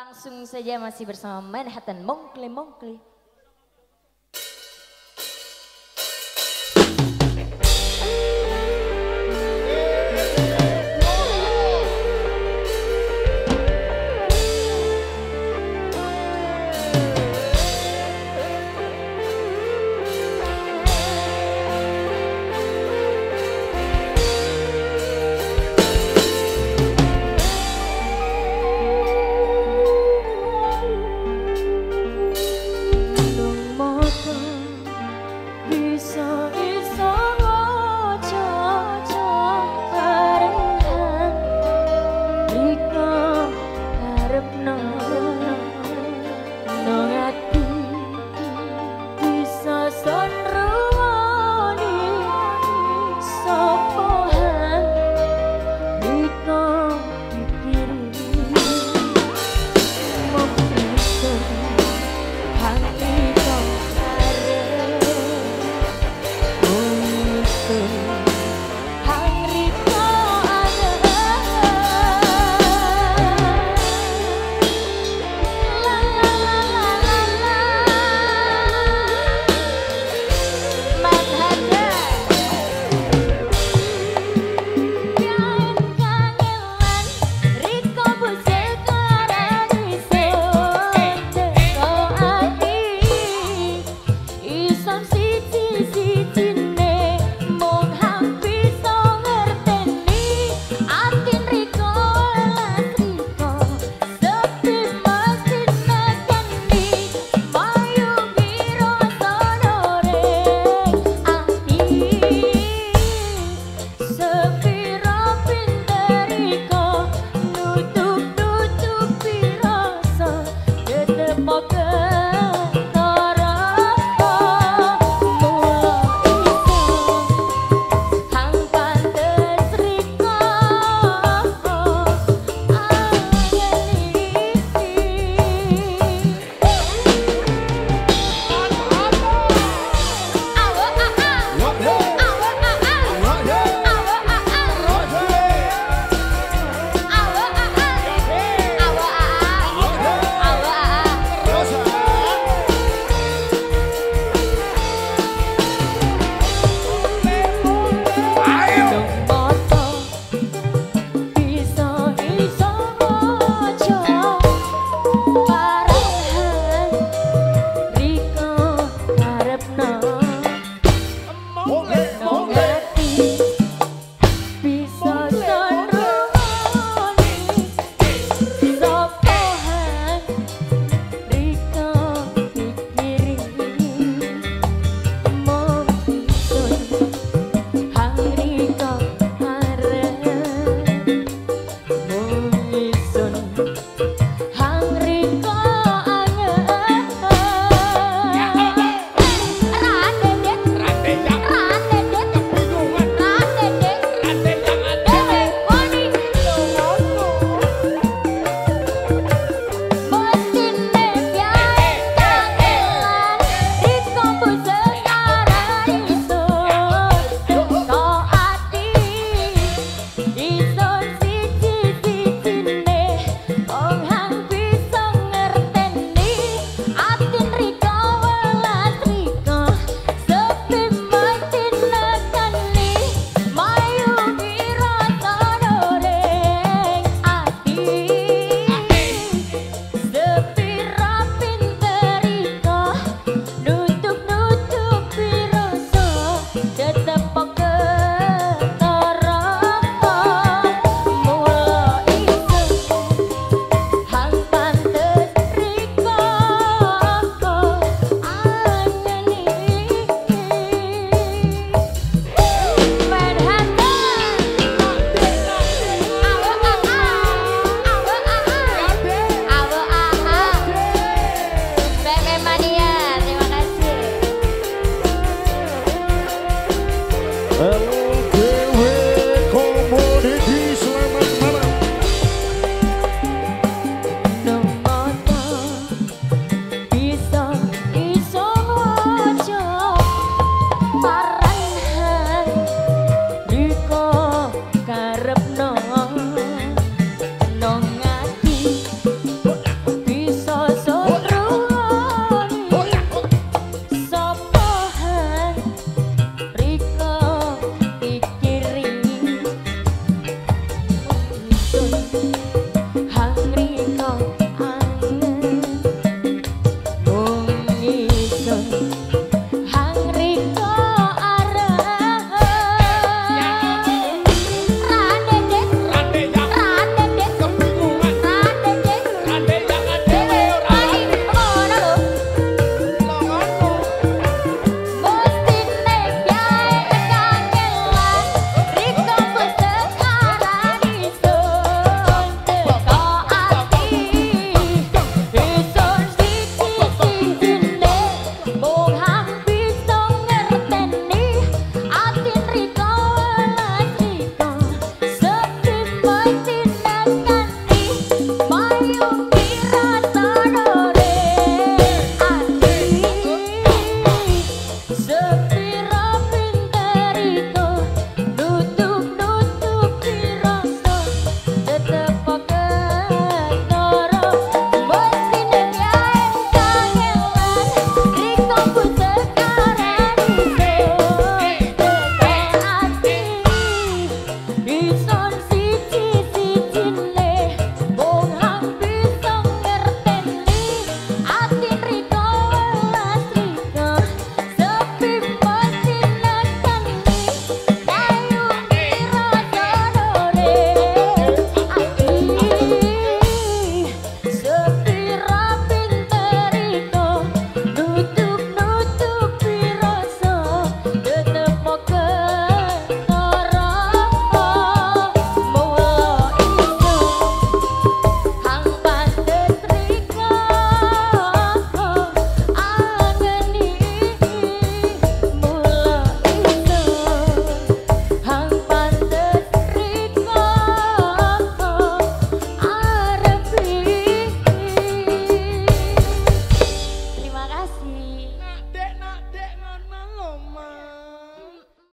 langsung saja masih bersama Manhattan Mongkle Mongkle. Thank you. Alô!